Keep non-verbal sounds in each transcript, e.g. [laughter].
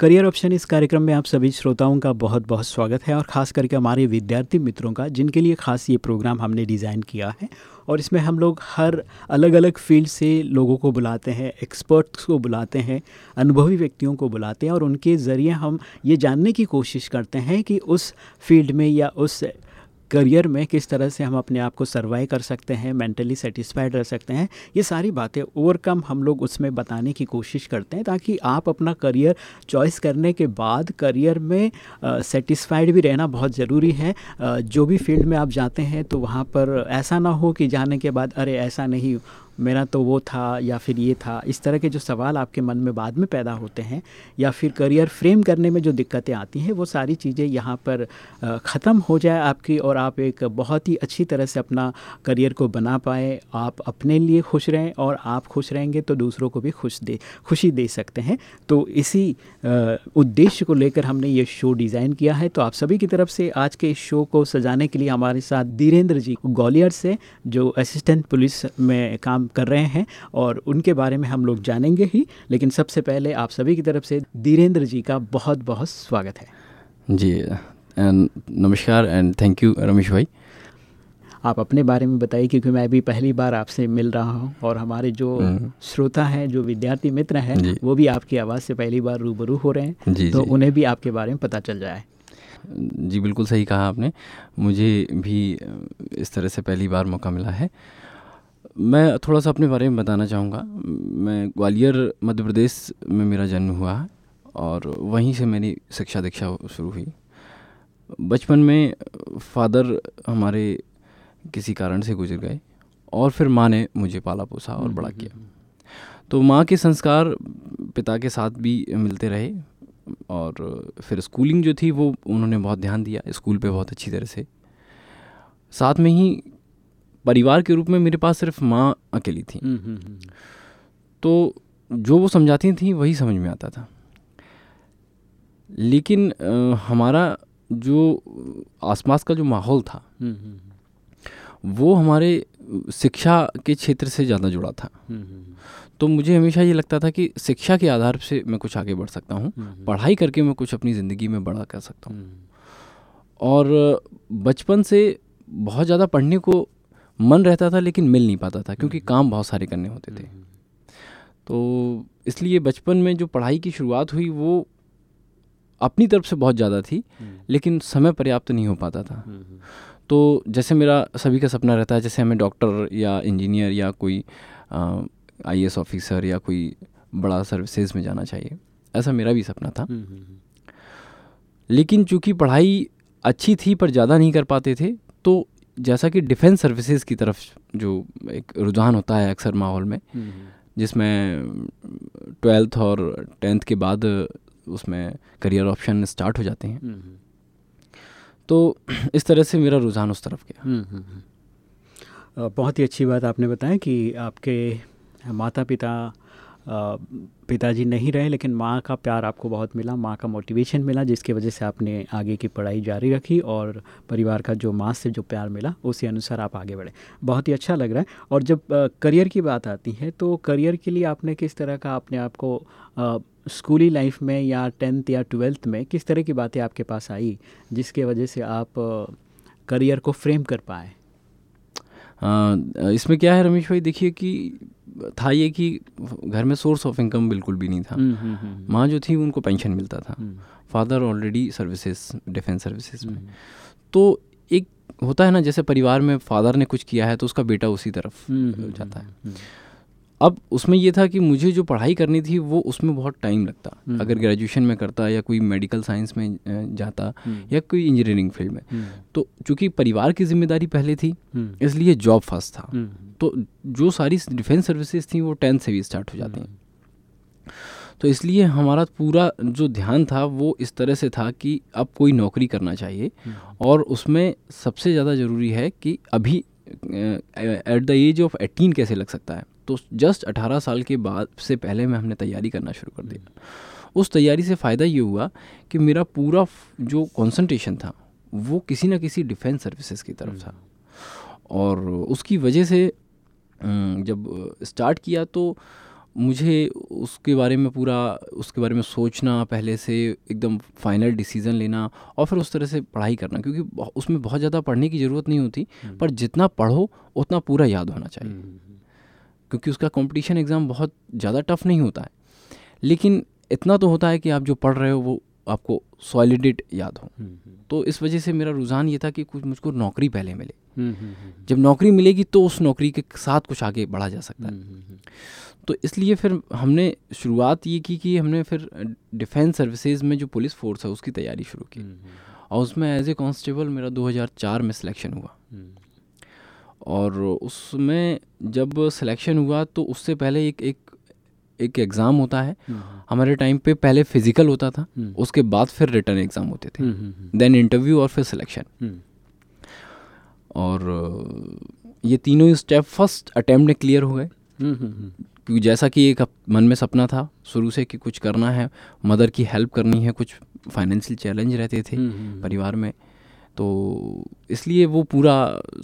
Career option इस कार्यक्रम में आप सभी श्रोताओं का बहुत बहुत स्वागत है और ख़ास करके हमारे विद्यार्थी मित्रों का, जिनके लिए ख़ास ये प्रोग्राम हमने डिज़ाइन किया है। और इसमें हम लोग हर अलग अलग फ़ील्ड से लोगों को बुलाते हैं, एक्सपर्ट्स को बुलाते हैं, अनुभवी व्यक्तियों को बुलाते हैं और उनके ज़रिए हम ये जानने की कोशिश करते हैं कि उस फ़ील्ड में या उस करियर में किस तरह से हम अपने आप को सर्वाइव कर सकते हैं मेंटली सेटिस्फाइड रह सकते हैं, ये सारी बातें ओवरकम हम लोग उसमें बताने की कोशिश करते हैं ताकि आप अपना करियर चॉइस करने के बाद करियर में सेटिस्फाइड भी रहना बहुत ज़रूरी है। जो भी फ़ील्ड में आप जाते हैं तो वहाँ पर ऐसा ना हो कि जाने के बाद, अरे, ऐसा नहीं मेरा तो वो था या फिर ये था। इस तरह के जो सवाल आपके मन में बाद में पैदा होते हैं या फिर करियर फ्रेम करने में जो दिक्कतें आती हैं, वो सारी चीज़ें यहाँ पर ख़त्म हो जाए आपकी और आप एक बहुत ही अच्छी तरह से अपना करियर को बना पाए। आप अपने लिए खुश रहें और आप खुश रहेंगे तो दूसरों को भी खुश दे, खुशी दे सकते हैं। तो इसी उद्देश्य को लेकर हमने ये शो डिज़ाइन किया है। तो आप सभी की तरफ़ से आज के इस शो को सजाने के लिए हमारे साथ धीरेन्द्र जी, ग्वालियर से, जो असिस्टेंट पुलिस में काम कर रहे हैं और उनके बारे में हम लोग जानेंगे ही। लेकिन सबसे पहले आप सभी की तरफ़ से धीरेन्द्र जी का बहुत बहुत स्वागत है। जी नमस्कार एंड थैंक यू रमेश भाई। आप अपने बारे में बताइए क्योंकि मैं अभी पहली बार आपसे मिल रहा हूँ और हमारे जो हम्म। श्रोता हैं जो विद्यार्थी मित्र हैं वो भी आपकी आवाज़ से पहली बार रूबरू हो रहे हैं। जी, तो जी. उन्हें भी आपके बारे में पता चल जाए। जी बिल्कुल सही कहा आपने। मुझे भी इस तरह से पहली बार मौका मिला है। मैं थोड़ा सा अपने बारे में बताना चाहूँगा। मैं ग्वालियर, मध्य प्रदेश में मेरा जन्म हुआ है और वहीं से मेरी शिक्षा दीक्षा शुरू हुई। बचपन में फादर हमारे किसी कारण से गुजर गए और फिर माँ ने मुझे पाला पोसा और बड़ा किया। तो माँ के संस्कार पिता के साथ भी मिलते रहे और फिर स्कूलिंग जो थी वो उन्होंने बहुत ध्यान दिया, स्कूल पे बहुत अच्छी तरह से। साथ में ही परिवार के रूप में मेरे पास सिर्फ़ माँ अकेली थी। हम्म, हम्म, हम्म। तो जो वो समझाती थी वही समझ में आता था। लेकिन आ, हमारा जो आसपास का जो माहौल था वो हमारे शिक्षा के क्षेत्र से ज़्यादा जुड़ा था। तो मुझे हमेशा ये लगता था कि शिक्षा के आधार से मैं कुछ आगे बढ़ सकता हूँ पढ़ाई करके मैं कुछ अपनी ज़िंदगी में बड़ा कर सकता हूँ। और बचपन से बहुत ज़्यादा पढ़ने को मन रहता था लेकिन मिल नहीं पाता था क्योंकि हम्म। काम बहुत सारे करने होते थे हम्म। तो इसलिए बचपन में जो पढ़ाई की शुरुआत हुई वो अपनी तरफ़ से बहुत ज़्यादा थी हम्म। लेकिन समय पर्याप्त तो नहीं हो पाता था तो जैसे मेरा सभी का सपना रहता है जैसे हमें डॉक्टर या इंजीनियर या कोई आई ऑफिसर या कोई बड़ा सर्विसेज़ में जाना चाहिए ऐसा मेरा भी सपना था लेकिन चूँकि पढ़ाई अच्छी थी पर ज़्यादा नहीं कर पाते थे तो जैसा कि डिफेंस सर्विसेज़ की तरफ़ जो एक रुझान होता है अक्सर माहौल में हम्म, हम्म। जिसमें ट्वेल्थ और टेंथ के बाद उसमें करियर ऑप्शन स्टार्ट हो जाते हैं। हम्म, तो इस तरह से मेरा रुझान उस तरफ़ गया। बहुत ही अच्छी बात आपने बताया कि आपके माता पिता पिताजी नहीं रहे, लेकिन माँ का प्यार आपको बहुत मिला, माँ का मोटिवेशन मिला, जिसकी वजह से आपने आगे की पढ़ाई जारी रखी और परिवार का जो माँ से जो प्यार मिला, उसी अनुसार आप आगे बढ़े। बहुत ही अच्छा लग रहा है। और जब करियर की बात आती है तो करियर के लिए आपने किस तरह का अपने आप को स्कूली लाइफ में या टेंथ या ट्वेल्थ में किस तरह की बातें आपके पास आई, जिसके वजह से आप करियर को फ्रेम कर पाए? इसमें क्या है रमेश भाई? देखिए कि था ये कि घर में सोर्स ऑफ़ इनकम बिल्कुल भी नहीं था। हम्म, हम्म, हम्म, माँ जो थी उनको पेंशन मिलता था। Father already services defence services में। तो एक होता है ना जैसे परिवार में फादर ने कुछ किया है तो उसका बेटा उसी तरफ़ जाता है। अब उसमें ये था कि मुझे जो पढ़ाई करनी थी वो उसमें बहुत टाइम लगता। हम्म। अगर ग्रेजुएशन में करता या कोई मेडिकल साइंस में जाता हम्म। या कोई इंजीनियरिंग फ़ील्ड में। हम्म। तो चूँकि परिवार की ज़िम्मेदारी पहले थी इसलिए जॉब फ़र्स्ट था। तो जो सारी डिफेंस सर्विसेज़ थी वो टेंथ से भी स्टार्ट हो जाती हैं। तो इसलिए हमारा पूरा जो ध्यान था वो इस तरह से था कि अब कोई नौकरी करना चाहिए। और उसमें सबसे ज़्यादा ज़रूरी है कि अभी at the age of eighteen कैसे लग सकता है? तो जस्ट अठारह साल के बाद से पहले में हमने तैयारी करना शुरू कर दिया। उस तैयारी से फ़ायदा ये हुआ कि मेरा पूरा जो कंसंट्रेशन था वो किसी ना किसी डिफेंस सर्विसेज़ की तरफ़ था। और उसकी वजह से जब स्टार्ट किया तो मुझे उसके बारे में पूरा उसके बारे में सोचना पहले से एकदम फाइनल डिसीज़न लेना और फिर उस तरह से पढ़ाई करना क्योंकि उसमें बहुत ज़्यादा पढ़ने की ज़रूरत नहीं होती हम्म। पर जितना पढ़ो उतना पूरा याद होना चाहिए। हम्म, हम्म, क्योंकि उसका कंपटीशन एग्ज़ाम बहुत ज़्यादा टफ नहीं होता है। लेकिन इतना तो होता है कि आप जो पढ़ रहे हो वो आपको सॉलिडिट याद हो। तो इस वजह से मेरा रुझान ये था कि कुछ मुझको नौकरी पहले मिले। जब नौकरी मिलेगी तो उस नौकरी के साथ कुछ आगे बढ़ा जा सकता है। तो इसलिए फिर हमने शुरुआत ये की कि हमने फिर डिफेंस सर्विसेज़ में जो पुलिस फोर्स है उसकी तैयारी शुरू की। हम्म, हम्म। और उसमें एज ए कांस्टेबल मेरा 2004 में सिलेक्शन हुआ। हम्म। और उसमें जब सिलेक्शन हुआ तो उससे पहले एक एक एक एग्ज़ाम होता है। हमारे टाइम पे पहले फ़िज़िकल होता था उसके बाद फिर रिटर्न एग्ज़ाम होते थे। देन इंटरव्यू और फिर सिलेक्शन और ये तीनों स्टेप फ़र्स्ट अटैम्प्ट में क्लियर हो गए। क्योंकि जैसा कि एक मन में सपना था शुरू से कि कुछ करना है मदर की हेल्प करनी है कुछ फाइनेंशियल चैलेंज रहते थे हम्म, हम्म, हम्म। परिवार में। तो इसलिए वो पूरा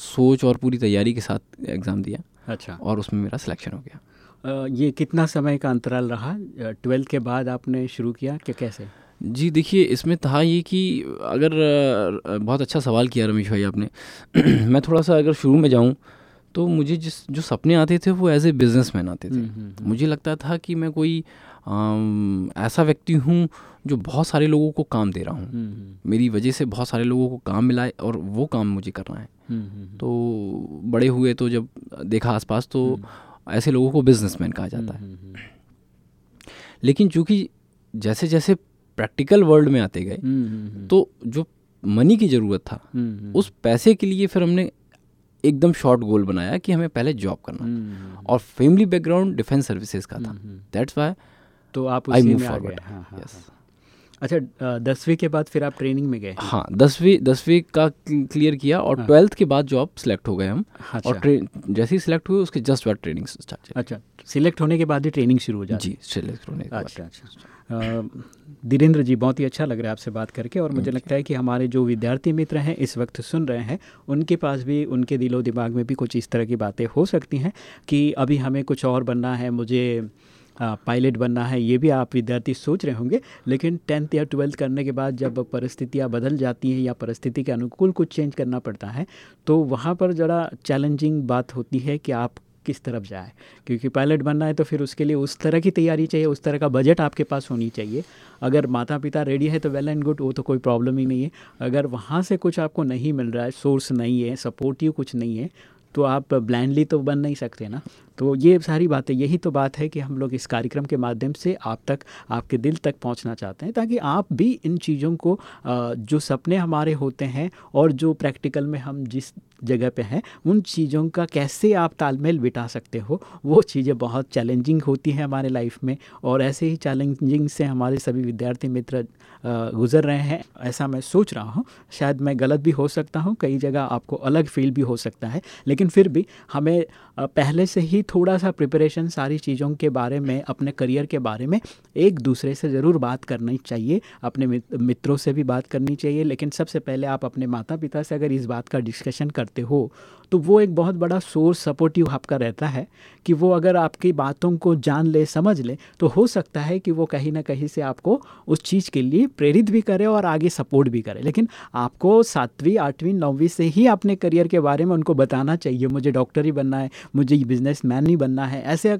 सोच और पूरी तैयारी के साथ एग्ज़ाम दिया अच्छा। और उसमें मेरा सिलेक्शन हो गया। ये कितना समय का अंतराल रहा? ट्वेल्थ के बाद आपने शुरू किया कि कैसे? जी देखिए इसमें था ये कि अगर बहुत अच्छा सवाल किया रमेश भाई आपने। [clears throat] मैं थोड़ा सा अगर शुरू में जाऊँ तो मुझे जिस जो सपने आते थे वो एज ए बिज़नेस आते थे। हम्म, हम्म, हम्म। मुझे लगता था कि मैं कोई ऐसा व्यक्ति हूँ जो बहुत सारे लोगों को काम दे रहा हूँ। मेरी वजह से बहुत सारे लोगों को काम मिला है और वो काम मुझे करना है। तो बड़े हुए तो जब देखा आसपास तो ऐसे लोगों को बिजनेसमैन कहा जाता है। लेकिन चूँकि जैसे जैसे प्रैक्टिकल वर्ल्ड में आते गए तो जो मनी की ज़रूरत था उस पैसे के लिए फिर हमने एकदम शॉर्ट गोल बनाया कि हमें पहले जॉब करना। हम्म। और फैमिली बैकग्राउंड डिफेंस सर्विसेज़ का था। दैट्स वाई तो आप आई मूव फॉरवर्ड यस अच्छा दसवीं के बाद फिर आप ट्रेनिंग में गए? हाँ दसवीं दसवीं का क्लियर किया और ट्वेल्थ हाँ। के बाद जॉब सिलेक्ट हो गए हम अच्छा। और जैसे ही सिलेक्ट हुए उसके जस्ट बाद ट्रेनिंग स्टार्ट अच्छा सिलेक्ट होने के बाद ही ट्रेनिंग शुरू हो जाती जी सिलेक्ट होने के अच्छा अच्छा। धीरेन्द्र जी बहुत ही अच्छा लग रहा है आपसे बात करके और मुझे लगता है कि हमारे जो विद्यार्थी मित्र हैं इस वक्त सुन रहे हैं उनके पास भी उनके दिलो दिमाग में भी कुछ इस तरह की बातें हो सकती हैं कि अभी हमें कुछ और बनना है मुझे पायलट बनना है, ये भी आप विद्यार्थी सोच रहे होंगे। लेकिन टेंथ या ट्वेल्थ करने के बाद जब परिस्थितियाँ बदल जाती हैं या परिस्थिति के अनुकूल कुछ चेंज करना पड़ता है तो वहाँ पर ज़रा चैलेंजिंग बात होती है कि आप किस तरफ़ जाए। क्योंकि पायलट बनना है तो फिर उसके लिए उस तरह की तैयारी चाहिए, उस तरह का बजट आपके पास होनी चाहिए। अगर माता पिता रेडी है तो वेल एंड गुड वो तो कोई प्रॉब्लम ही नहीं है। अगर वहाँ से कुछ आपको नहीं मिल रहा है सोर्स नहीं है सपोर्टिव कुछ नहीं है तो आप ब्लाइंडली तो बन नहीं सकते ना। तो ये सारी बातें, यही तो बात है कि हम लोग इस कार्यक्रम के माध्यम से आप तक, आपके दिल तक पहुँचना चाहते हैं, ताकि आप भी इन चीज़ों को जो सपने हमारे होते हैं और जो प्रैक्टिकल में हम जिस जगह पे हैं, उन चीज़ों का कैसे आप तालमेल बिठा सकते हो, वो चीज़ें बहुत चैलेंजिंग होती हैं हमारे लाइफ में और ऐसे ही चैलेंजिंग से हमारे सभी विद्यार्थी, मित्र गुज़र रहे हैं, ऐसा मैं सोच रहा हूँ। शायद मैं गलत भी हो सकता हूँ, कई जगह आपको अलग फील भी हो सकता है, लेकिन फिर भी हमें पहले से ही थोड़ा सा प्रिपरेशन सारी चीज़ों के बारे में, अपने करियर के बारे में एक दूसरे से ज़रूर बात करनी चाहिए, अपने मित्रों से भी बात करनी चाहिए, लेकिन सबसे पहले आप अपने माता पिता से अगर इस बात का डिस्कशन करते हो तो वो एक बहुत बड़ा सोर्स सपोर्टिव आपका रहता है कि वो अगर आपकी बातों को जान ले समझ ले तो हो सकता है कि वो कहीं ना कहीं से आपको उस चीज़ के लिए प्रेरित भी करे और आगे सपोर्ट भी करे। लेकिन आपको सातवीं आठवीं नौवीं से ही अपने करियर के बारे में उनको बताना चाहिए मुझे डॉक्टर ही बनना है मुझे बिज़नेस मैन ही बनना है। ऐसे आ,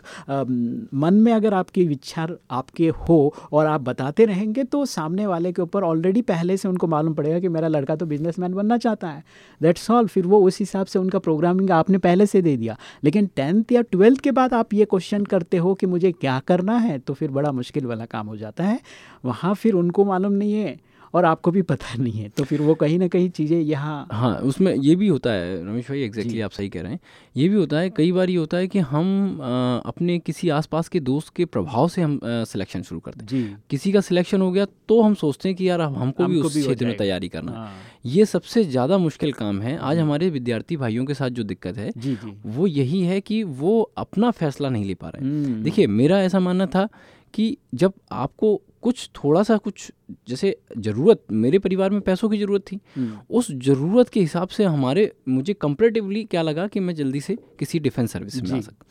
मन में अगर आपकी विचार आपके हो और आप बताते रहेंगे तो सामने वाले के ऊपर ऑलरेडी पहले से उनको मालूम पड़ेगा कि मेरा लड़का तो बिज़नेस बनना चाहता है। दैट्स ऑल फिर वो उस हिसाब से उनका प्रोग्रामिंग आपने पहले से दे दिया। लेकिन टेंथ या ट्वेल्थ के बाद आप ये क्वेश्चन करते हो कि मुझे क्या करना है तो फिर बड़ा मुश्किल वाला काम हो जाता है। वहाँ फिर उनको मालूम नहीं है और आपको भी पता नहीं है। तो फिर वो कहीं ना कहीं चीज़ें यहाँ हाँ उसमें ये भी होता है रमेश भाई एग्जैक्टली आप सही कह रहे हैं। ये भी होता है कई बार ये होता है कि हम आ, अपने किसी आसपास के दोस्त के प्रभाव से हम सिलेक्शन शुरू करते हैं जी। किसी का सिलेक्शन हो गया तो हम सोचते हैं कि यार हमको, हमको भी उस क्षेत्र में तैयारी करना हाँ। ये सबसे ज़्यादा मुश्किल काम है। आज हमारे विद्यार्थी भाइयों के साथ जो दिक्कत है जी जी। वो यही है कि वो अपना फैसला नहीं ले पा रहे हम्म। देखिए मेरा ऐसा मानना था कि जब आपको कुछ थोड़ा सा कुछ जैसे ज़रूरत मेरे परिवार में पैसों की ज़रूरत थी। हम्म। उस ज़रूरत के हिसाब से हमारे मुझे कंपेरेटिवली क्या लगा कि मैं जल्दी से किसी डिफेंस सर्विस में आ सकता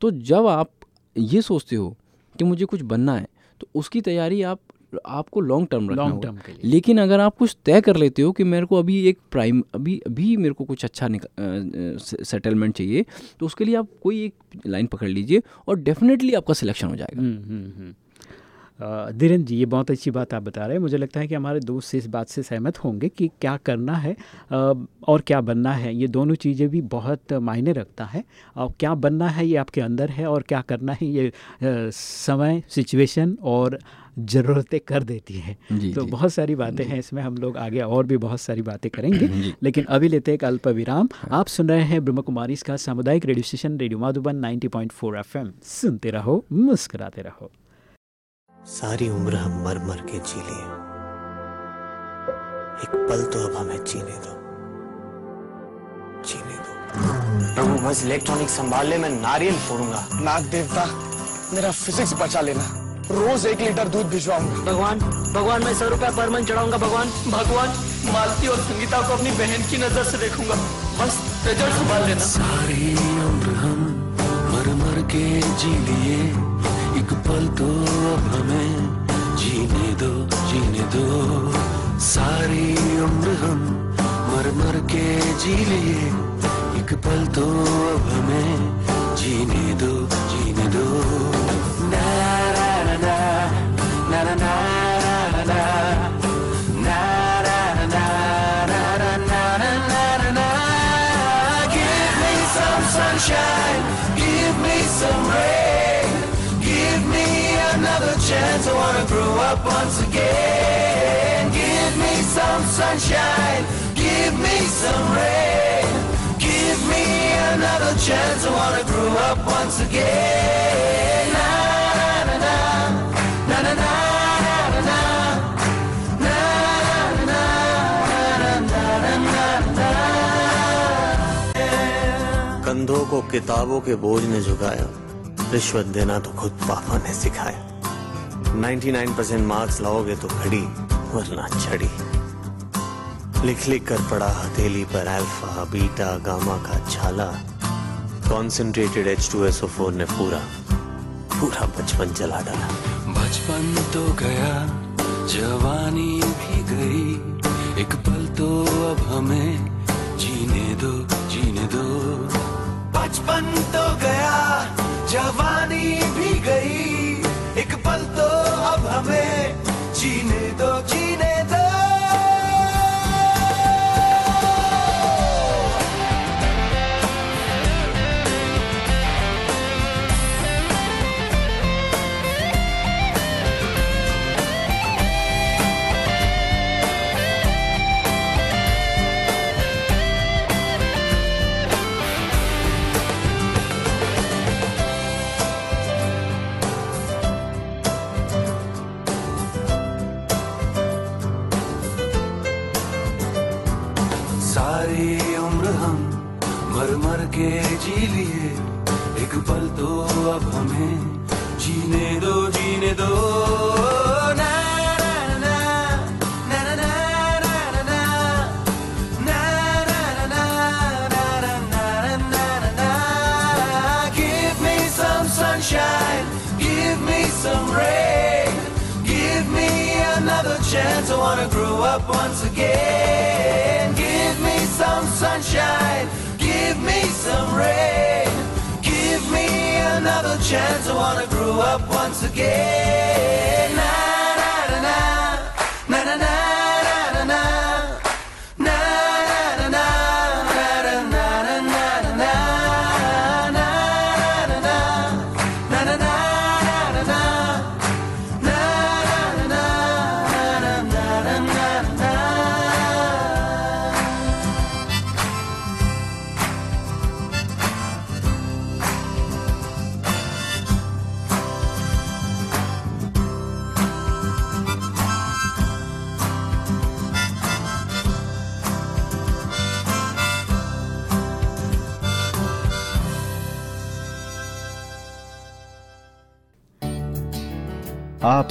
तो जब आप ये सोचते हो कि मुझे कुछ बनना है तो उसकी तैयारी आप आपको लॉन्ग टर्म रखना लॉन्ग टर्म के लिए। लेकिन अगर आप कुछ तय कर लेते हो कि मेरे को अभी एक प्राइम अभी अभी मेरे को कुछ अच्छा सेटलमेंट चाहिए तो उसके लिए आप कोई एक लाइन पकड़ लीजिए और डेफिनेटली आपका सिलेक्शन हो जाएगा। हम्म, हम्म। धीरेन्द्र जी ये बहुत अच्छी बात आप बता रहे हैं। मुझे लगता है कि हमारे दोस्त इस बात से सहमत होंगे कि क्या करना है और क्या बनना है। ये दोनों चीज़ें भी बहुत मायने रखता है। और क्या बनना है ये आपके अंदर है और क्या करना है ये समय सिचुएशन और ज़रूरतें कर देती है। तो जी, बहुत सारी बातें हैं इसमें। हम लोग आगे और भी बहुत सारी बातें करेंगे। लेकिन अभी लेते एक अल्प विराम। हाँ। आप सुन रहे हैं ब्रह्म कुमारी सामुदायिक radio station radio Madhuban 90.4 FM. सुनते रहो मुस्कुराते रहो। सारी उम्र हम मर मर के जी लिए एक पल तो अब हमें जीने दो। जीने दो। प्रभु बस इलेक्ट्रॉनिक संभाल ले मैं नारियल फोड़ूँगा। नाग देवता मेरा फिजिक्स बचा लेना। रोज एक लीटर दूध भिजवाऊँगा। भगवान भगवान मैं सौ रुपया पर मन चढ़ाऊँगा भगवान। भगवान मालती और संगीता को अपनी बहन की नज़र से देखूँगा। बस रिज़ल्ट संभाल लेना। सारी उम्र हम मर मर के जी लिए एक पल तो अब हमें जीने दो जीने दो। सारी उम्र हम मर मर के जी लिए। एक पल तो अब हमें जीने दो chance, I wanna grow up once again. Give me some sunshine, give me some rain. Give me another chance, I wanna grow up once again. Na. कंधों को किताबों के बोझ ने झुकाया रिश्वत देना तो खुद पापा ने सिखाया 99 मार्क्स लाओगे तो घड़ी, वरना छड़ी लिख लिख कर पड़ा हथेली पर अल्फ़ा बीटा गामा का छाला। Concentrated H two S O four ने पूरा पूरा बचपन चला डाला। बचपन तो गया, जवानी भी गई। एक पल तो अब हमें जीने दो जीने दो। बचपन तो गया, जवानी भी गई। एक पल तो अब हमें जीने दो जीने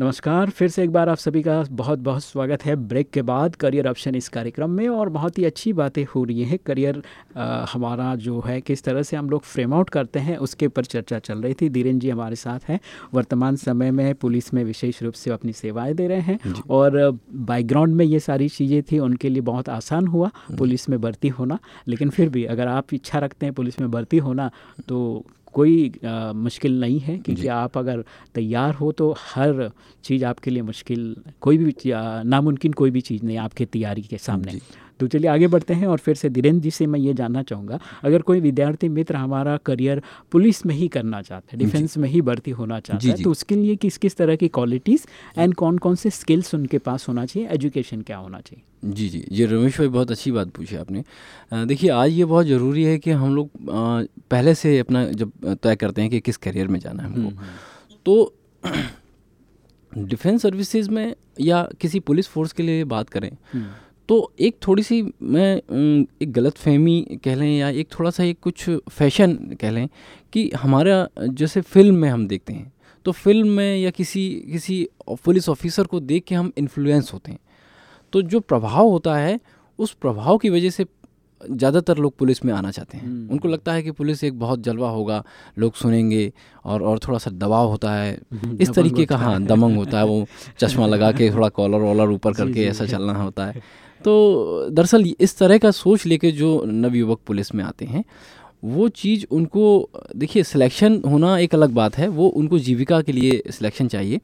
नमस्कार फिर से एक बार आप सभी का बहुत बहुत स्वागत है ब्रेक के बाद करियर ऑप्शन इस कार्यक्रम में और बहुत ही अच्छी बातें हो रही हैं। करियर आ, हमारा जो है किस तरह से हम लोग फ्रेम आउट करते हैं उसके ऊपर चर्चा चल रही थी। धीरेन जी हमारे साथ हैं। वर्तमान समय में पुलिस में विशेष रूप से अपनी सेवाएँ दे रहे हैं और बैकग्राउंड में ये सारी चीज़ें थी उनके लिए बहुत आसान हुआ पुलिस में भर्ती होना। लेकिन फिर भी अगर आप इच्छा रखते हैं पुलिस में भर्ती होना तो कोई आ, मुश्किल नहीं है क्योंकि आप अगर तैयार हो तो हर चीज़ आपके लिए मुश्किल कोई भी नामुमकिन कोई भी चीज़ नहीं आपके तैयारी के सामने। तो चलिए आगे बढ़ते हैं और फिर से धीरेन्द्र जी से मैं ये जानना चाहूँगा अगर कोई विद्यार्थी मित्र हमारा करियर पुलिस में ही करना चाहता है डिफेंस में ही भर्ती होना चाहता है तो उसके लिए किस किस तरह की क्वालिटीज़ एंड कौन कौन से स्किल्स उनके पास होना चाहिए एजुकेशन क्या होना चाहिए? जी जी। ये रमेश भाई बहुत अच्छी बात पूछी आपने। देखिए आज ये बहुत ज़रूरी है कि हम लोग पहले से अपना जब तय करते हैं कि किस करियर में जाना है हमको। हम्म, हम्म। तो [clears throat] डिफेंस सर्विसेज़ में या किसी पुलिस फोर्स के लिए बात करें हम्म। तो एक थोड़ी सी मैं एक गलत फहमी कह लें या एक थोड़ा सा एक कुछ फ़ैशन कह लें कि हमारा जैसे फ़िल्म में हम देखते हैं तो फ़िल्म में या किसी किसी पुलिस ऑफिसर को देख के हम इन्फ्लुएंस होते हैं। तो जो प्रभाव होता है उस प्रभाव की वजह से ज़्यादातर लोग पुलिस में आना चाहते हैं। हम्म। उनको लगता है कि पुलिस एक बहुत जलवा होगा लोग सुनेंगे और और थोड़ा सा दबाव होता है। [laughs] इस तरीके का हाँ। दमंग होता है वो चश्मा लगा के थोड़ा कॉलर वॉलर ऊपर [laughs] करके ऐसा चलना होता है। तो दरअसल इस तरह का सोच लेके जो नवयुवक पुलिस में आते हैं वो चीज़ उनको देखिए सिलेक्शन होना एक अलग बात है वो उनको जीविका के लिए सिलेक्शन चाहिए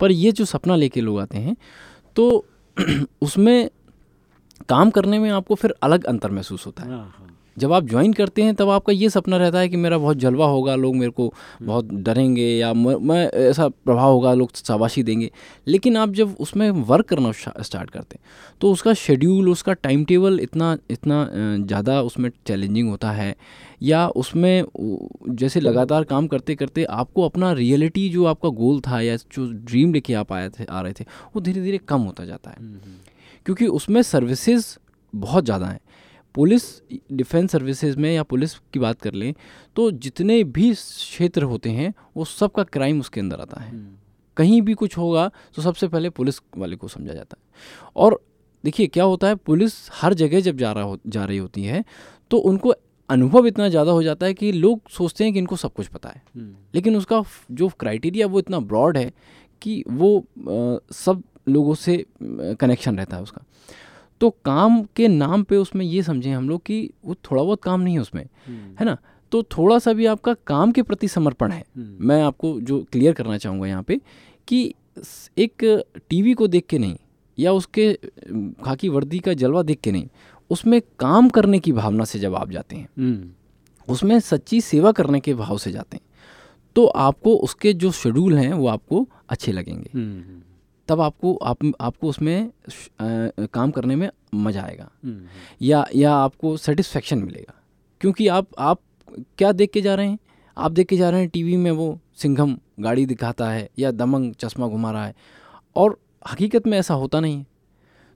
पर ये जो सपना लेके लोग आते हैं तो [clears throat] उसमें काम करने में आपको फिर अलग अंतर महसूस होता है हाँ, हाँ। जब आप ज्वाइन करते हैं तब आपका ये सपना रहता है कि मेरा बहुत जलवा होगा लोग मेरे को बहुत डरेंगे या मैं ऐसा प्रभाव होगा लोग शाबाशी देंगे। लेकिन आप जब उसमें वर्क करना स्टार्ट करते हैं तो उसका शेड्यूल उसका टाइम टेबल इतना इतना ज़्यादा उसमें चैलेंजिंग होता है। या उसमें जैसे लगातार काम करते करते आपको अपना रियलिटी जो आपका गोल था या जो ड्रीम लेके आप आए थे आ रहे थे वो धीरे धीरे कम होता जाता है। हम्म, हम्म। क्योंकि उसमें सर्विसेज़ बहुत ज़्यादा हैं। पुलिस डिफेंस सर्विसेज़ में या पुलिस की बात कर लें तो जितने भी क्षेत्र होते हैं वो सब का क्राइम उसके अंदर आता है हम्म। कहीं भी कुछ होगा तो सबसे पहले पुलिस वाले को समझा जाता है और देखिए क्या होता है पुलिस हर जगह जब जा रहा हो जा रही होती है तो उनको अनुभव इतना ज़्यादा हो जाता है कि लोग सोचते हैं कि इनको सब कुछ पता है हम्म। लेकिन उसका जो क्राइटेरिया वो इतना ब्रॉड है कि वो आ, सब लोगों से कनेक्शन रहता है उसका तो काम के नाम पे उसमें ये समझें हम लोग कि वो थोड़ा बहुत काम नहीं है उसमें हम्म। है ना तो थोड़ा सा भी आपका काम के प्रति समर्पण है हम्म। मैं आपको जो क्लियर करना चाहूँगा यहाँ पे कि एक टीवी को देख के नहीं या उसके खाकी वर्दी का जलवा देख के नहीं उसमें काम करने की भावना से जब आप जाते हैं हम्म। उसमें सच्ची सेवा करने के भाव से जाते हैं तो आपको उसके जो शेड्यूल हैं वो आपको अच्छे लगेंगे तब आपको आप आपको उसमें आ, काम करने में मज़ा आएगा। हम्म। या या आपको सेटिस्फेक्शन मिलेगा। क्योंकि आप आप क्या देख के जा रहे हैं? आप देख के जा रहे हैं टीवी में वो सिंघम गाड़ी दिखाता है या दमंग चश्मा घुमा रहा है। और हकीकत में ऐसा होता नहीं है।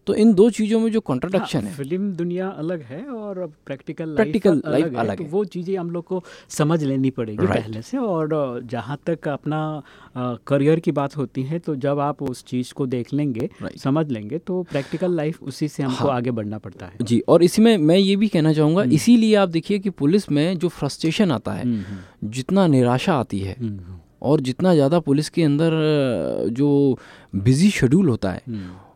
तो इन दो चीज़ों में जो कॉन्ट्रोडक्शन हाँ, है फ़िल्म दुनिया अलग है और प्रैक्टिकल प्रैक्टिकल लाइफ अलग, अलग है, तो वो चीज़ें हम लोग को समझ लेनी पड़ेगी right. पहले से और जहाँ तक अपना करियर की बात होती है तो जब आप उस चीज़ को देख लेंगे right. समझ लेंगे तो प्रैक्टिकल लाइफ उसी से हमको हाँ, आगे बढ़ना पड़ता है जी और इसमें मैं ये भी कहना चाहूँगा हम्म। इसीलिए आप देखिए कि पुलिस में जो फ्रस्ट्रेशन आता है हम्म, हम्म। जितना निराशा आती है और जितना ज़्यादा पुलिस के अंदर जो बिज़ी शेड्यूल होता है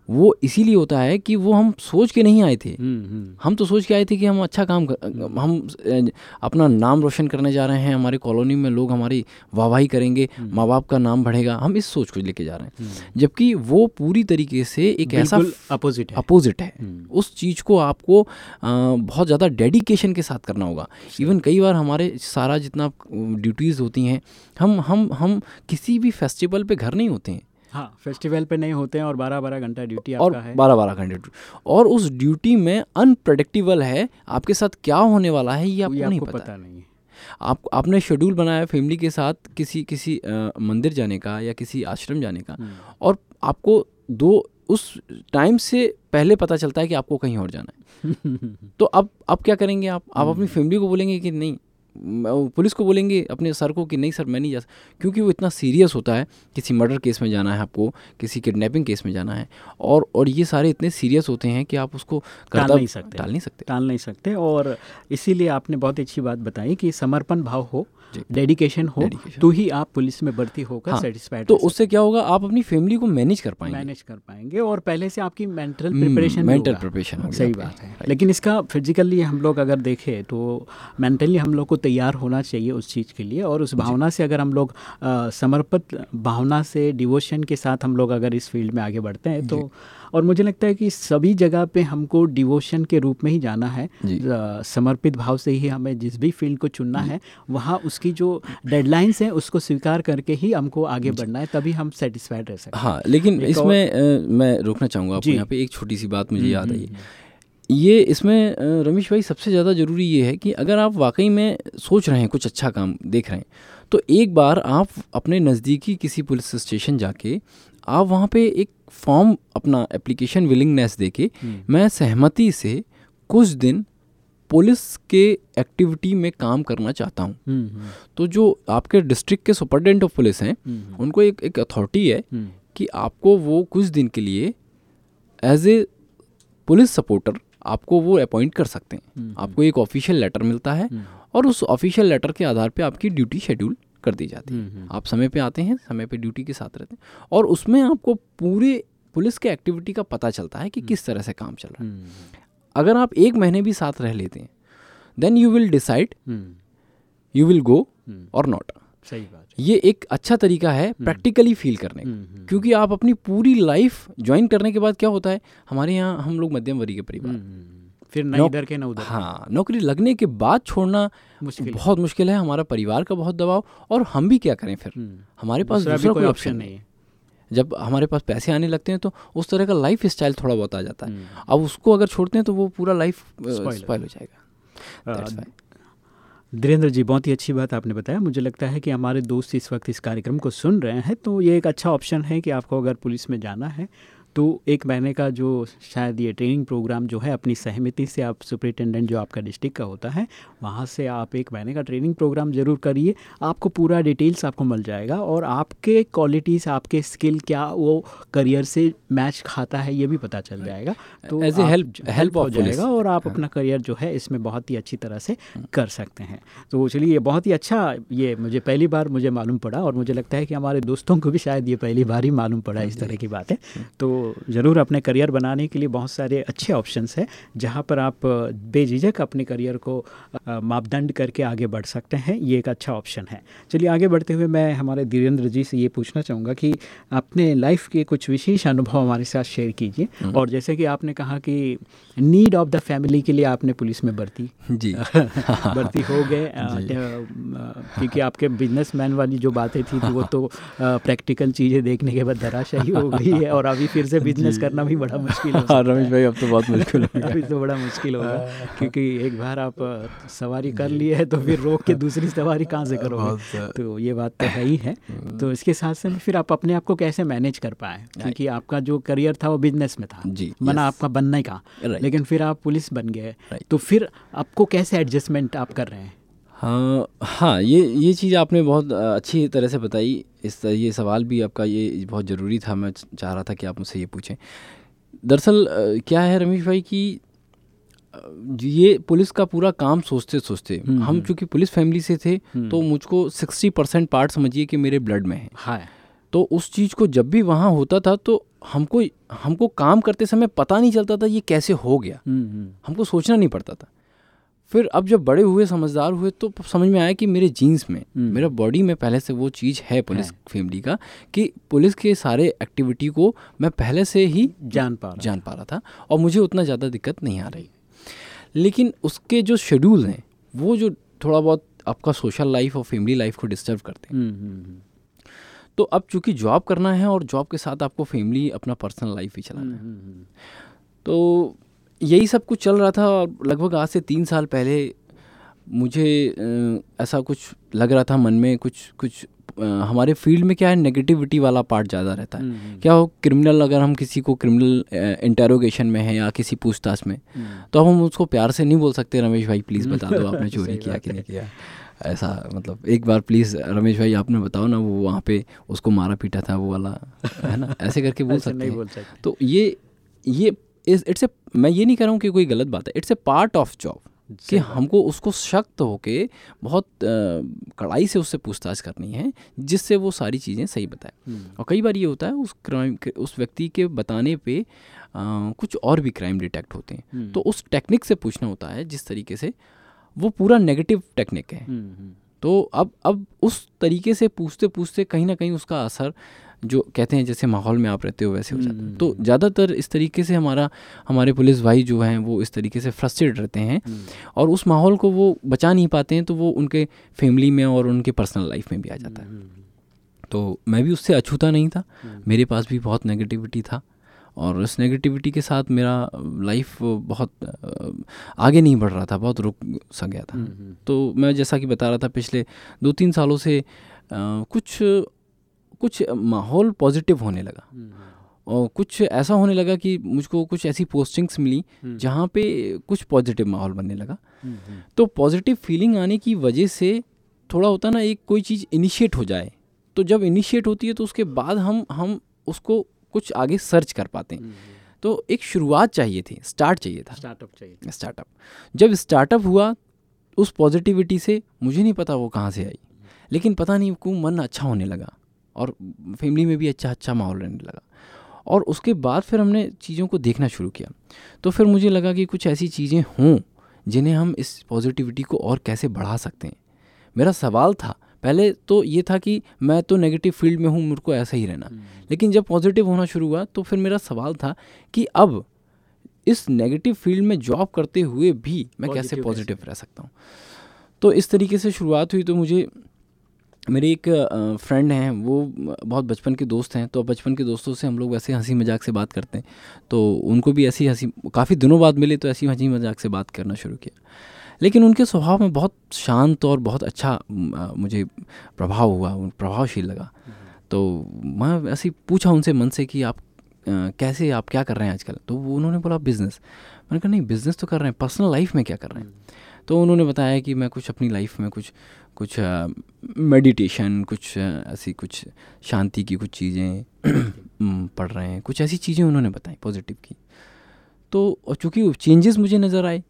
वो इसीलिए होता है कि वो हम सोच के नहीं आए थे। हम्म, हम्म। हम तो सोच के आए थे कि हम अच्छा काम कर हम अपना नाम रोशन करने जा रहे हैं हमारे कॉलोनी में लोग हमारी वाहवाही करेंगे हम्म। माँ बाप का नाम बढ़ेगा हम इस सोच को लेके जा रहे हैं। जबकि वो पूरी तरीके से एक ऐसा अपोजिट अपोजिट है। उस चीज़ को आपको बहुत ज़्यादा डेडिकेशन के साथ करना होगा। इवन कई बार हमारे सारा जितना ड्यूटीज़ होती हैं हम हम हम किसी भी फेस्टिवल पे घर नहीं होते हैं। हाँ। फेस्टिवल पे नहीं होते हैं और बारह बारह घंटा ड्यूटी और है। बारह बारह घंटे और उस ड्यूटी में अनप्रडिक्टेबल है आपके साथ क्या होने वाला है ये आपको, नहीं पता, पता नहीं है। आप आपने शेड्यूल बनाया फैमिली के साथ किसी किसी आ, मंदिर जाने का या किसी आश्रम जाने का हम्म। और आपको दो उस टाइम से पहले पता चलता है कि आपको कहीं और जाना है। [laughs] तो अब अब क्या करेंगे आप? आप अपनी फैमिली को बोलेंगे कि नहीं पुलिस को बोलेंगे अपने सर को कि नहीं सर मैं नहीं जा सकता क्योंकि वो इतना सीरियस होता है किसी मर्डर केस में जाना है आपको किसी किडनैपिंग केस में जाना है और और ये सारे इतने सीरियस होते हैं कि आप उसको टाल नहीं सकते। टाल नहीं सकते। टाल नहीं सकते और इसीलिए आपने बहुत अच्छी बात बताई कि समर्पण भाव हो डेडिकेशन हो Dedication। तो ही आप पुलिस में भर्ती होकर हाँ, सेटिस्फाइड तो उससे क्या होगा आप अपनी फैमिली को मैनेज कर पाएँगे। मैनेज कर पाएँगे और पहले से आपकी मेंटल प्रिपरेशन preparation होगी। सही बात है। लेकिन इसका फिजिकली हम लोग अगर देखें तो मेंटली हम लोग को तैयार होना चाहिए उस चीज़ के लिए और उस भावना से अगर हम लोग समर्पित भावना से डिवोशन के साथ हम लोग अगर इस फ़ील्ड में आगे बढ़ते हैं तो और मुझे लगता है कि सभी जगह पे हमको डिवोशन के रूप में ही जाना है। समर्पित भाव से ही हमें जिस भी फ़ील्ड को चुनना है वहाँ उसकी जो डेडलाइंस हैं उसको स्वीकार करके ही हमको आगे बढ़ना है तभी हम सेटिस्फाइड रह सकते हैं। हाँ लेकिन इसमें मैं रोकना चाहूँगा आपको यहाँ पे एक छोटी सी बात मुझे हम्म, याद हम्म, आई ये इसमें रमेश भाई सबसे ज़्यादा ज़रूरी ये है कि अगर आप वाकई में सोच रहे हैं कुछ अच्छा काम देख रहे हैं तो एक बार आप अपने नज़दीकी किसी पुलिस स्टेशन जाके आप वहाँ पे एक फॉर्म अपना एप्लीकेशन विलिंगनेस दे के हम्म। मैं सहमति से कुछ दिन पुलिस के एक्टिविटी में काम करना चाहता हूँ। हम्म, हम्म, तो जो आपके डिस्ट्रिक्ट के सुपरटेंडेंट ऑफ़ पुलिस हैं उनको एक एक अथॉरिटी है कि आपको वो कुछ दिन के लिए एज ए पुलिस सपोर्टर आपको वो अपॉइंट कर सकते हैं। हम्म, आपको एक ऑफिशियल लेटर मिलता है हम्म, और उस ऑफिशियल लेटर के आधार पे आपकी ड्यूटी शेड्यूल कर दी जाती है। हम्म, हम्म। आप समय पे आते हैं समय पे ड्यूटी के साथ रहते हैं और उसमें आपको पूरे पुलिस के एक्टिविटी का पता चलता है कि किस तरह से काम चल रहा है। हम्म, अगर आप एक महीने भी साथ रह लेते हैं then you will decide hmm, you will go hmm, और नॉट सही बात ये एक अच्छा तरीका है प्रैक्टिकली फील करने का। हम्म, हम्म, क्योंकि आप अपनी पूरी लाइफ ज्वाइन करने के बाद क्या होता है हमारे यहाँ हम लोग मध्यम वर्गीय के परिवार। हम्म, हम्म, फिर न इधर के न उधर हाँ नौकरी लगने के बाद छोड़ना मुश्किल बहुत मुश्किल है हमारा परिवार का बहुत दबाव और हम भी क्या करें फिर? हम्म, हमारे पास दूसरा कोई ऑप्शन नहीं है। जब हमारे पास पैसे आने लगते हैं तो उस तरह का लाइफ स्टाइल थोड़ा बहुत आ जाता है। हम्म। अब उसको अगर छोड़ते हैं तो वो पूरा लाइफ स्पॉइल हो जाएगा. धीरेन्द्र जी, बहुत ही अच्छी बात आपने बताया। मुझे लगता है कि हमारे दोस्त इस वक्त इस कार्यक्रम को सुन रहे हैं तो ये एक अच्छा ऑप्शन है कि आपको अगर पुलिस में जाना है तो एक महीने का जो शायद ये ट्रेनिंग प्रोग्राम जो है अपनी सहमति से आप सुपरिटेंडेंट जो आपका डिस्ट्रिक्ट का होता है वहाँ से आप एक महीने का ट्रेनिंग प्रोग्राम ज़रूर करिए। आपको पूरा डिटेल्स आपको मिल जाएगा और आपके क्वालिटीज़ आपके स्किल क्या वो करियर से मैच खाता है ये भी पता चल जाएगा। तो एज ए हेल्प हेल्प हो जाएगा और आप अपना करियर जो है इसमें बहुत ही अच्छी तरह से कर सकते हैं। तो चलिए ये बहुत ही अच्छा ये मुझे पहली बार मुझे मालूम पड़ा और मुझे लगता है कि हमारे दोस्तों को भी शायद ये पहली बार ही मालूम पड़ा इस तरह की बातें। तो ज़रूर अपने करियर बनाने के लिए बहुत सारे अच्छे ऑप्शंस हैं जहाँ पर आप बेझिझक अपने करियर को मापदंड करके आगे बढ़ सकते हैं ये एक अच्छा ऑप्शन है। चलिए आगे बढ़ते हुए मैं हमारे धीरेन्द्र जी से ये पूछना चाहूँगा कि अपने लाइफ के कुछ विशेष अनुभव हमारे साथ शेयर कीजिए। और जैसे कि आपने कहा कि नीड ऑफ़ द फैमिली के लिए आपने पुलिस में भर्ती। जी। [laughs] भर्ती हो गए क्योंकि आपके बिजनेसमैन वाली जो बातें थी वो तो प्रैक्टिकल चीज़ें देखने के बाद धराशाही हो गई है और अभी फिर से बिज़नेस करना भी बड़ा मुश्किल हो हाँ रमेश भाई अब तो बहुत मुश्किल हो [laughs] अभी तो बड़ा मुश्किल होगा क्योंकि एक बार आप सवारी कर लिए है तो फिर रोक के दूसरी सवारी कहाँ से करोगे? तो ये बात तो है ही है। तो इसके साथ साथ फिर आप अपने आप को कैसे मैनेज कर पाए? क्योंकि आपका जो करियर था वो बिज़नेस में था। जी, मना आपका बनने का लेकिन फिर आप पुलिस बन गए। तो फिर आपको कैसे एडजस्टमेंट आप कर रहे हैं? हाँ हाँ ये ये चीज़ आपने बहुत अच्छी तरह से बताई। इस ये सवाल भी आपका ये बहुत ज़रूरी था। मैं चाह रहा था कि आप मुझसे ये पूछें। दरअसल क्या है रमेश भाई कि ये पुलिस का पूरा काम सोचते सोचते हम चूँकि पुलिस फैमिली से थे तो मुझको सिक्सटी परसेंट पार्ट समझिए कि मेरे ब्लड में है। हाँ। तो उस चीज़ को जब भी वहाँ होता था तो हमको हमको काम करते समय पता नहीं चलता था ये कैसे हो गया। हमको सोचना नहीं पड़ता था। फिर अब जब बड़े हुए समझदार हुए तो समझ में आया कि मेरे जीन्स में मेरा बॉडी में पहले से वो चीज़ है पुलिस फैमिली का कि पुलिस के सारे एक्टिविटी को मैं पहले से ही जान पा रहा जान पा रहा था और मुझे उतना ज़्यादा दिक्कत नहीं आ रही। लेकिन उसके जो शेड्यूल हैं वो जो थोड़ा बहुत आपका सोशल लाइफ और फैमिली लाइफ को डिस्टर्ब करते हैं। हम्म, हम्म, हम्म, तो अब चूँकि जॉब करना है और जॉब के साथ आपको फैमिली अपना पर्सनल लाइफ भी चलाना है। हम्म, तो यही सब कुछ चल रहा था और लगभग आज से तीन साल पहले मुझे ऐसा कुछ लग रहा था मन में कुछ कुछ हमारे फ़ील्ड में क्या है नेगेटिविटी वाला पार्ट ज़्यादा रहता है। हम्म, हम्म। क्या हो क्रिमिनल अगर हम किसी को क्रिमिनल इंटेरोगेशन में है या किसी पूछताछ में तो हम उसको प्यार से नहीं बोल सकते रमेश भाई प्लीज़ [laughs] बता दो आपने चोरी किया कि नहीं किया। ऐसा मतलब एक बार प्लीज़ रमेश भाई आपने बताओ ना वो वहाँ पे उसको मारा पीटा था वो वाला है ना? ऐसे करके बोल [laughs] सकते नहीं बोल सकते। तो ये ये इट्स ए मैं ये नहीं कह रहा हूँ कि कोई गलत बात है it's a part of job कि हमको उसको सख्त होके बहुत कड़ाई से उससे पूछताछ करनी है जिससे वो सारी चीज़ें सही बताए हम्म। और कई बार ये होता है उस क्राइम के उस व्यक्ति के बताने पे अ, कुछ और भी क्राइम डिटेक्ट होते हैं हम्म। तो उस टेक्निक से पूछना होता है जिस तरीके से वो पूरा नेगेटिव टेक्निक है हम्म। तो अब अब उस तरीके से पूछते पूछते कहीं ना कहीं उसका असर जो कहते हैं जैसे माहौल में आप रहते हो वैसे हो जाता है। तो ज़्यादातर इस तरीके से हमारा हमारे पुलिस भाई जो हैं वो इस तरीके से फ्रस्ट्रेट रहते हैं और उस माहौल को वो बचा नहीं पाते हैं तो वो उनके फैमिली में और उनके पर्सनल लाइफ में भी आ जाता है। तो मैं भी उससे अछूता नहीं था। मेरे पास भी बहुत नेगेटिविटी था और उस नेगेटिविटी के साथ मेरा लाइफ बहुत आगे नहीं बढ़ रहा था बहुत रुक सा गया था। तो मैं जैसा कि बता रहा था पिछले दो तीन सालों से अ, कुछ कुछ माहौल पॉजिटिव होने लगा। और कुछ ऐसा होने लगा कि मुझको कुछ ऐसी पोस्टिंग्स मिली जहाँ पे कुछ पॉजिटिव माहौल बनने लगा। तो पॉजिटिव फीलिंग आने की वजह से थोड़ा होता ना एक कोई चीज़ इनिशिएट हो जाए। तो जब इनिशिएट होती है तो उसके बाद हम हम उसको कुछ आगे सर्च कर पाते हैं। तो एक शुरुआत चाहिए थी स्टार्ट चाहिए था। स्टार्टअप चाहिए स्टार्टअप जब स्टार्टअप हुआ उस पॉजिटिविटी से मुझे नहीं पता वो कहाँ से आई। लेकिन पता नहीं को मन अच्छा होने लगा। और फैमिली में भी अच्छा अच्छा माहौल रहने लगा। और उसके बाद फिर हमने चीज़ों को देखना शुरू किया। तो फिर मुझे लगा कि कुछ ऐसी चीज़ें हों जिन्हें हम इस पॉजिटिविटी को और कैसे बढ़ा सकते हैं। मेरा सवाल था पहले तो ये था कि मैं तो नेगेटिव फ़ील्ड में हूँ मेरे को ऐसा ही रहना। लेकिन जब पॉजिटिव होना शुरू हुआ तो फिर मेरा सवाल था कि अब इस नेगेटिव फ़ील्ड में जॉब करते हुए भी मैं कैसे पॉजिटिव रह सकता हूँ? तो इस तरीके से शुरुआत हुई तो मुझे मेरे एक फ्रेंड हैं वो बहुत बचपन के दोस्त हैं तो बचपन के दोस्तों से हम लोग वैसे हँसी मज़ाक से बात करते हैं। तो उनको भी ऐसी हँसी काफ़ी दिनों बाद मिले तो ऐसी हँसी मज़ाक से बात करना शुरू किया। लेकिन उनके स्वभाव में बहुत शांत और बहुत अच्छा मुझे प्रभाव हुआ प्रभावशील लगा। तो मैं ऐसे ही पूछा उनसे मन से कि आप कैसे आप क्या कर रहे हैं आजकल? तो उन्होंने बोला बिज़नेस। मैंने कहा नहीं बिज़नेस तो कर रहे हैं पर्सनल लाइफ में क्या कर रहे हैं? तो उन्होंने बताया कि मैं कुछ अपनी लाइफ में कुछ कुछ मेडिटेशन कुछ ऐसी कुछ शांति की कुछ चीज़ें [clears throat] पढ़ रहे हैं। कुछ ऐसी चीज़ें उन्होंने बताई पॉजिटिव की। तो चूँकि चेंजेस मुझे नज़र आए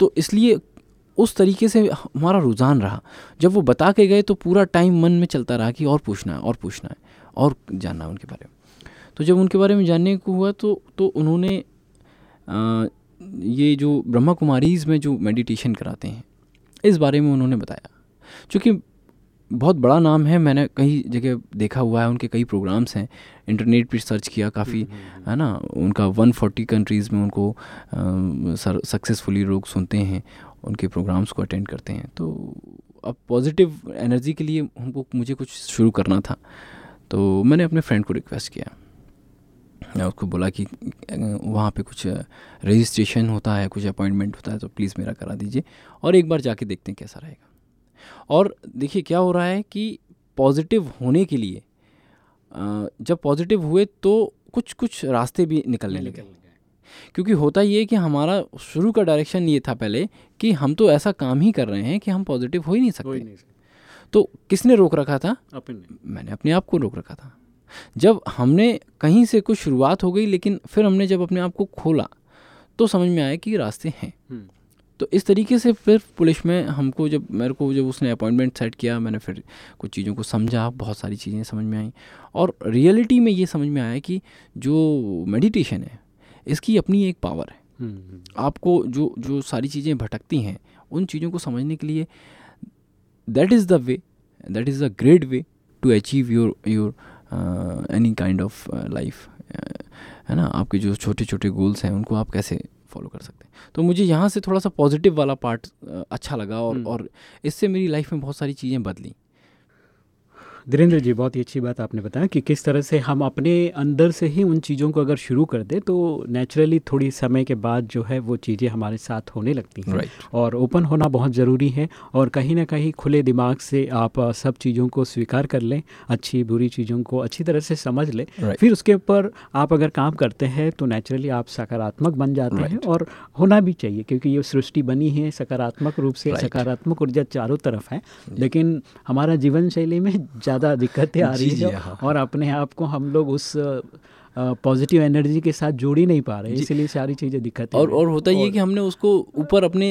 तो इसलिए उस तरीके से हमारा रुझान रहा। जब वो बता के गए तो पूरा टाइम मन में चलता रहा कि और पूछना है और पूछना है और जानना है उनके बारे में। तो जब उनके बारे में जानने को हुआ तो तो उन्होंने अ, ये जो ब्रह्मा कुमारीज़ में जो मेडिटेशन कराते हैं इस बारे में उन्होंने बताया। क्योंकि बहुत बड़ा नाम है मैंने कई जगह देखा हुआ है उनके कई प्रोग्राम्स हैं इंटरनेट पर सर्च किया काफ़ी है ना? उनका 140 कंट्रीज़ में उनको सक्सेसफुली लोग सुनते हैं उनके प्रोग्राम्स को अटेंड करते हैं। तो अब पॉजिटिव एनर्जी के लिए हमको मुझे कुछ शुरू करना था। तो मैंने अपने फ्रेंड को रिक्वेस्ट किया। मैं उसको बोला कि वहाँ पे कुछ रजिस्ट्रेशन होता है कुछ अपॉइंटमेंट होता है तो प्लीज़ मेरा करा दीजिए और एक बार जाके देखते हैं कैसा रहेगा। और देखिए क्या हो रहा है कि पॉजिटिव होने के लिए जब पॉजिटिव हुए तो कुछ कुछ रास्ते भी निकलने लगे। क्योंकि होता ये है कि हमारा शुरू का डायरेक्शन ये था पहले कि हम तो ऐसा काम ही कर रहे हैं कि हम पॉजिटिव हो ही नहीं हो ही सकते। नहीं सकते। तो किसने रोक रखा था? अपने मैंने अपने आप को रोक रखा था। जब हमने कहीं से कुछ शुरुआत हो गई लेकिन फिर हमने जब अपने आप को खोला तो समझ में आया कि रास्ते हैं। हम्म। तो इस तरीके से फिर पुलिस में हमको जब मेरे को जब उसने अपॉइंटमेंट सेट किया मैंने फिर कुछ चीज़ों को समझा बहुत सारी चीज़ें समझ में आई। और रियलिटी में ये समझ में आया कि जो मेडिटेशन है इसकी अपनी एक पावर है। हम्म, हम्म, आपको जो जो सारी चीज़ें भटकती हैं उन चीज़ों को समझने के लिए that is the way that is the great way to achieve your your any kind of life है ना? आपके जो छोटे छोटे गोल्स हैं उनको आप कैसे फॉलो कर सकते हैं तो मुझे यहाँ से थोड़ा सा पॉजिटिव वाला पार्ट अच्छा लगा और हम्म। और इससे मेरी लाइफ में बहुत सारी चीज़ें बदली धीरेन्द्र जी बहुत ही अच्छी बात आपने बताया कि किस तरह से हम अपने अंदर से ही उन चीज़ों को अगर शुरू कर दें तो नेचुरली थोड़ी समय के बाद जो है वो चीज़ें हमारे साथ होने लगती हैं। Right. और ओपन होना बहुत ज़रूरी है और कहीं ना कहीं खुले दिमाग से आप सब चीज़ों को स्वीकार कर लें अच्छी बुरी चीज़ों को अच्छी तरह से समझ लें। Right. फिर उसके ऊपर आप अगर काम करते हैं तो नेचुरली आप सकारात्मक बन जाते हैं और होना भी चाहिए क्योंकि ये सृष्टि बनी है सकारात्मक रूप से सकारात्मक ऊर्जा चारों तरफ़ है। लेकिन हमारा जीवन शैली में ज़्यादा दिक्कतें आ रही है हाँ। और अपने आप को हम लोग उस पॉजिटिव एनर्जी के साथ जोड़ ही नहीं पा रहे। इसलिए सारी चीज़ें दिक्कत और और होता ही है कि हमने उसको ऊपर अपने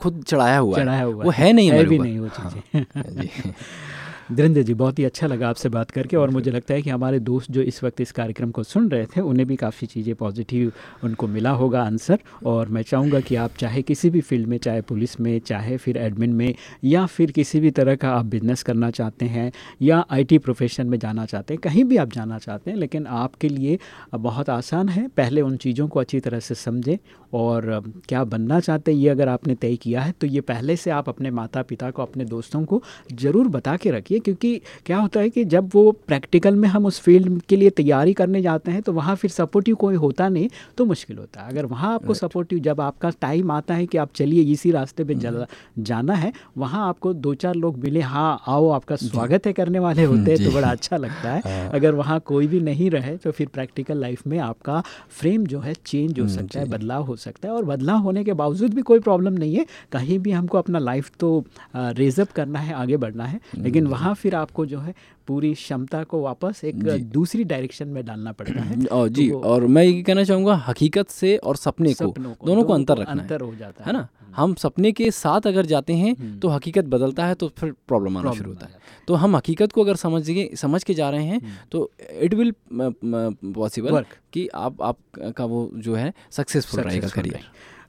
खुद चढ़ाया हुआ चढ़ाया हुआ वो है। नहीं है भी नहीं वो हाँ, चीज़ें। [laughs] धीरेन्द्र जी, बहुत ही अच्छा लगा आपसे बात करके और मुझे लगता है कि हमारे दोस्त जो इस वक्त इस कार्यक्रम को सुन रहे थे, उन्हें भी काफ़ी चीज़ें पॉजिटिव उनको मिला होगा आंसर और मैं चाहूँगा कि आप चाहे किसी भी फ़ील्ड में, चाहे पुलिस में, चाहे फिर एडमिन में या फिर किसी भी तरह का आप बिज़नेस करना चाहते हैं या आईटी प्रोफेशन में जाना चाहते हैं, कहीं भी आप जाना चाहते हैं, लेकिन आपके लिए बहुत आसान है। पहले उन चीज़ों को अच्छी तरह से समझें और क्या बनना चाहते हैं, ये अगर आपने तय किया है तो ये पहले से आप अपने माता पिता को, अपने दोस्तों को ज़रूर बता के रखिए क्योंकि क्या होता है कि जब वो प्रैक्टिकल में हम उस फ़ील्ड के लिए तैयारी करने जाते हैं तो वहाँ फिर सपोर्टिव कोई होता नहीं तो मुश्किल होता है। अगर वहाँ आपको सपोर्टिव जब आपका टाइम आता है कि आप चलिए इसी रास्ते पर जला जाना है वहाँ आपको दो चार लोग मिले हाँ आओ आपका स्वागत है करने वाले होते हैं तो बड़ा अच्छा लगता है। अगर वहाँ कोई भी नहीं रहे तो फिर प्रैक्टिकल लाइफ में आपका फ्रेम जो है चेंज हो सकता है बदलाव हो सकता है। और बदलाव होने के बावजूद भी कोई प्रॉब्लम नहीं है। कहीं भी हमको अपना लाइफ तो रेजअप करना है आगे बढ़ना है। लेकिन वहाँ फिर आपको जो है पूरी क्षमता को वापस एक दूसरी डायरेक्शन में डालना पड़ता है। [clears throat] और जी तो और मैं ये कहना चाहूँगा हकीकत से और सपने को को, दोनों को अंतर रखना अंतर हो जाता है है। ना हम सपने के साथ अगर जाते हैं तो हकीकत बदलता है तो फिर प्रॉब्लम आना शुरू होता है। तो हम हकीकत को अगर समझ समझ के जा रहे हैं तो इट विल पॉसिबल. कि आप आप का वो जो है सक्सेसफुल रहेगा करियर।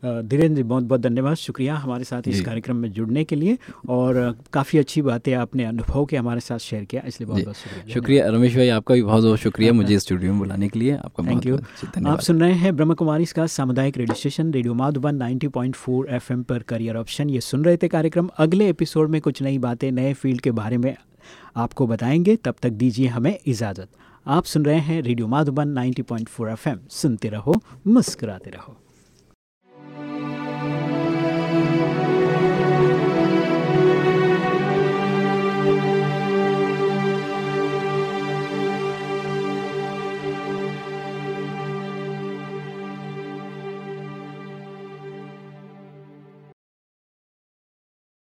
धीरेन्द्र जी बहुत बहुत धन्यवाद। शुक्रिया हमारे साथ इस कार्यक्रम में जुड़ने के लिए और काफ़ी अच्छी बातें आपने अनुभव के हमारे साथ शेयर किया इसलिए बहुत बहुत शुक्रिया। शुक्रिया। रमेश भाई आपका भी बहुत बहुत शुक्रिया मुझे स्टूडियो में बुलाने के लिए। आपका थैंक यू आप सुन रहे हैं ब्रह्म कुमारी का सामुदायिक radio station radio Madhuban 90.4 FM पर करियर ऑप्शन। ये सुन रहे थे कार्यक्रम। अगले एपिसोड में कुछ नई बातें नए फ़ील्ड के बारे में आपको बताएँगे। तब तक दीजिए हमें इजाज़त। आप सुन रहे हैं रेडियो माधुबन 90.4 एफएम। सुनते रहो मुस्कुराते रहो।